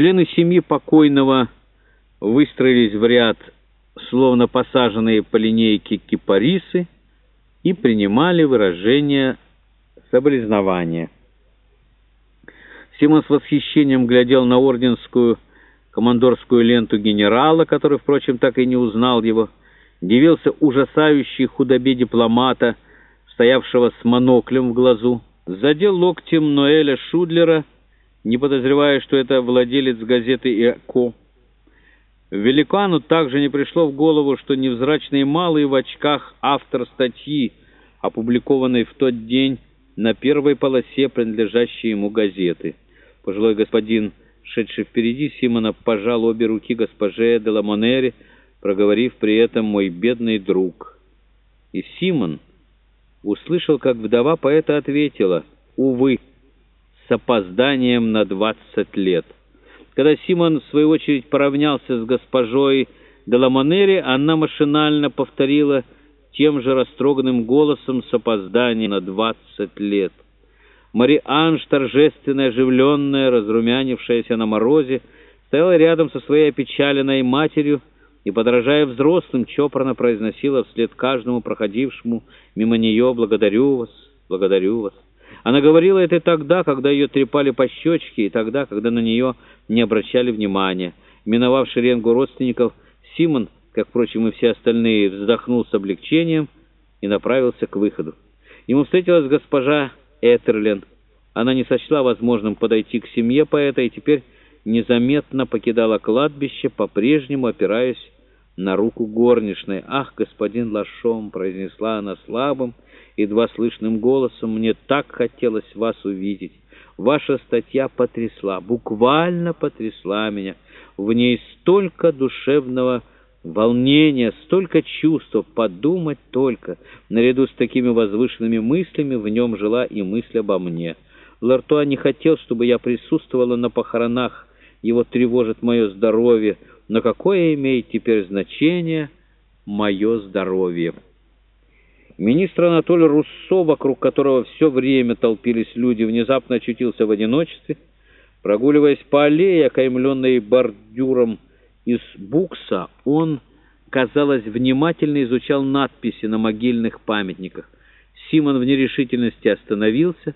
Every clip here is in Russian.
Члены семьи покойного выстроились в ряд, словно посаженные по линейке кипарисы, и принимали выражение соболезнования. Симон с восхищением глядел на орденскую командорскую ленту генерала, который, впрочем, так и не узнал его, дивился ужасающей худобе дипломата, стоявшего с моноклем в глазу, задел локтем Ноэля Шудлера, не подозревая, что это владелец газеты «Эко». Великану также не пришло в голову, что невзрачный малый в очках автор статьи, опубликованной в тот день на первой полосе принадлежащей ему газеты. Пожилой господин, шедший впереди Симона, пожал обе руки госпоже де Ламонере, проговорив при этом «мой бедный друг». И Симон услышал, как вдова поэта ответила «Увы» с опозданием на двадцать лет. Когда Симон, в свою очередь, поравнялся с госпожой де Ламонери, она машинально повторила тем же растроганным голосом с опозданием на двадцать лет. Мари-Анж, торжественная, оживленная, разрумянившаяся на морозе, стояла рядом со своей опечаленной матерью и, подражая взрослым, чопорно произносила вслед каждому проходившему мимо нее «Благодарю вас, благодарю вас». Она говорила это тогда, когда ее трепали по щечке, и тогда, когда на нее не обращали внимания. Миновав шеренгу родственников, Симон, как, впрочем, и все остальные, вздохнул с облегчением и направился к выходу. Ему встретилась госпожа Этерлен. Она не сочла возможным подойти к семье поэта и теперь незаметно покидала кладбище, по-прежнему опираясь на руку горничной. «Ах, господин Лашом!» — произнесла она слабым, едва слышным голосом. «Мне так хотелось вас увидеть. Ваша статья потрясла, буквально потрясла меня. В ней столько душевного волнения, столько чувств, подумать только. Наряду с такими возвышенными мыслями в нем жила и мысль обо мне. Лартуа не хотел, чтобы я присутствовала на похоронах. Его тревожит мое здоровье, но какое имеет теперь значение мое здоровье? Министр Анатолий Руссо, вокруг которого все время толпились люди, внезапно очутился в одиночестве. Прогуливаясь по аллее, окаймленной бордюром из букса, он, казалось, внимательно изучал надписи на могильных памятниках. Симон в нерешительности остановился,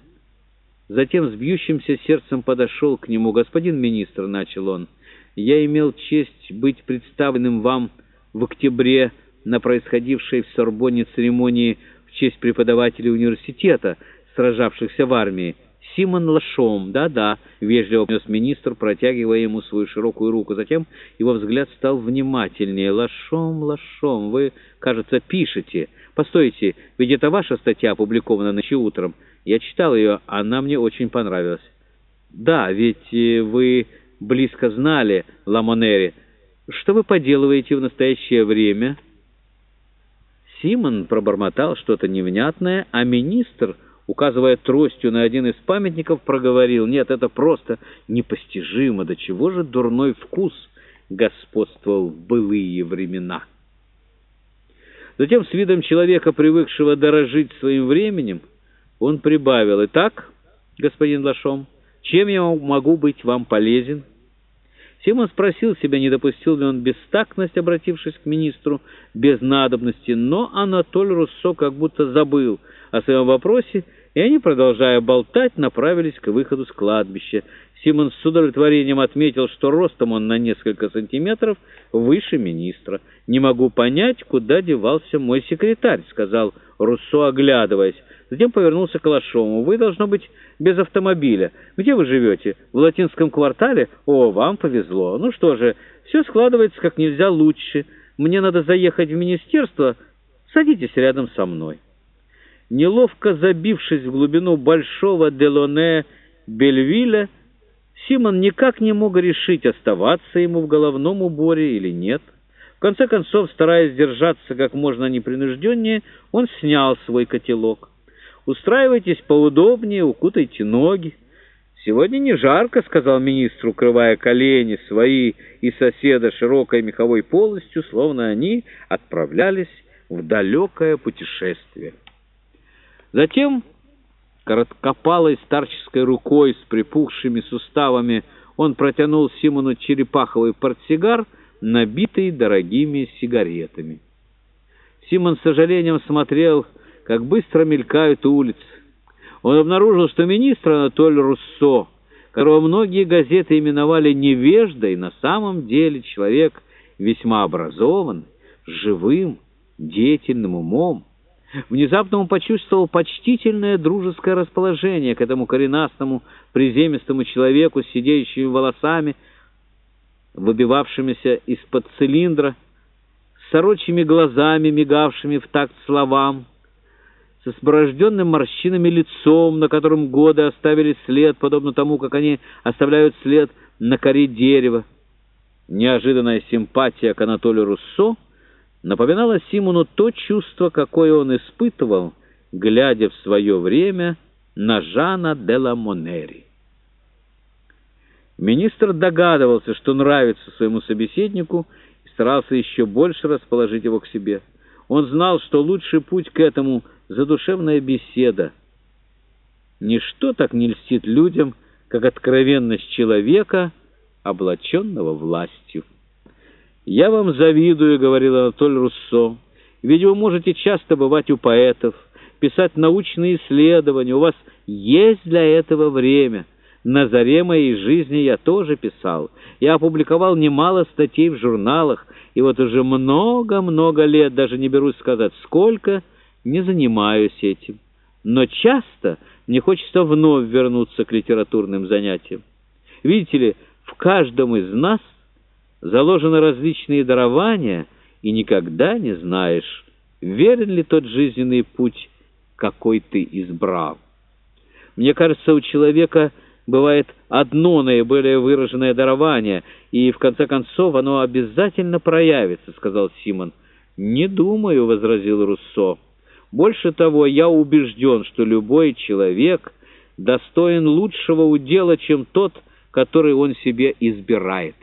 затем с бьющимся сердцем подошел к нему. «Господин министр», — начал он, — я имел честь быть представленным вам в октябре на происходившей в Сорбонне церемонии в честь преподавателей университета, сражавшихся в армии. Симон Лашом, да-да, вежливо внес министр, протягивая ему свою широкую руку. Затем его взгляд стал внимательнее. Лашом, Лашом, вы, кажется, пишете. Постойте, ведь это ваша статья опубликована ночью утром. Я читал ее, она мне очень понравилась. Да, ведь э, вы близко знали Ламонери. Что вы поделываете в настоящее время?» Симон пробормотал что-то невнятное, а министр, указывая тростью на один из памятников, проговорил, «Нет, это просто непостижимо, до чего же дурной вкус господствовал в былые времена». Затем, с видом человека, привыкшего дорожить своим временем, он прибавил, «Итак, господин Лашом, чем я могу быть вам полезен?» Симон спросил себя, не допустил ли он бестактность, обратившись к министру, без надобности, но Анатоль Руссо как будто забыл о своем вопросе, и они, продолжая болтать, направились к выходу с кладбища. Симон с удовлетворением отметил, что ростом он на несколько сантиметров выше министра. «Не могу понять, куда девался мой секретарь», — сказал Руссо, оглядываясь. Затем повернулся к Лошому. «Вы, должно быть, без автомобиля. Где вы живете? В латинском квартале? О, вам повезло. Ну что же, все складывается как нельзя лучше. Мне надо заехать в министерство. Садитесь рядом со мной». Неловко забившись в глубину большого Делоне Бельвиля, Симон никак не мог решить, оставаться ему в головном уборе или нет. В конце концов, стараясь держаться как можно непринужденнее, он снял свой котелок. Устраивайтесь поудобнее, укутайте ноги. «Сегодня не жарко», — сказал министр, укрывая колени свои и соседа широкой меховой полостью, словно они отправлялись в далекое путешествие. Затем, короткопалой старческой рукой с припухшими суставами, Он протянул Симону черепаховый портсигар, набитый дорогими сигаретами. Симон с сожалением смотрел, как быстро мелькают улицы. Он обнаружил, что министр Анатолий Руссо, которого многие газеты именовали невеждой, на самом деле человек весьма образованный, живым, деятельным умом. Внезапно он почувствовал почтительное дружеское расположение к этому коренастому, приземистому человеку с сидеющими волосами, выбивавшимися из-под цилиндра, с сорочьими глазами, мигавшими в такт словам, с изборожденным морщинами лицом, на котором годы оставили след, подобно тому, как они оставляют след на коре дерева. Неожиданная симпатия к Анатолию Руссо напоминала Симону то чувство, какое он испытывал, глядя в свое время на Жана де ла Монери. Министр догадывался, что нравится своему собеседнику, и старался еще больше расположить его к себе. Он знал, что лучший путь к этому — задушевная беседа. Ничто так не льстит людям, как откровенность человека, облаченного властью. «Я вам завидую», — говорил Анатоль Руссо, — «ведь вы можете часто бывать у поэтов, писать научные исследования, у вас есть для этого время». На заре моей жизни я тоже писал. Я опубликовал немало статей в журналах, и вот уже много-много лет, даже не берусь сказать сколько, не занимаюсь этим. Но часто мне хочется вновь вернуться к литературным занятиям. Видите ли, в каждом из нас заложены различные дарования, и никогда не знаешь, верен ли тот жизненный путь, какой ты избрал. Мне кажется, у человека бывает одно наиболее выраженное дарование, и, в конце концов, оно обязательно проявится, — сказал Симон. «Не думаю», — возразил Руссо. «Больше того, я убежден, что любой человек достоин лучшего удела, чем тот, который он себе избирает».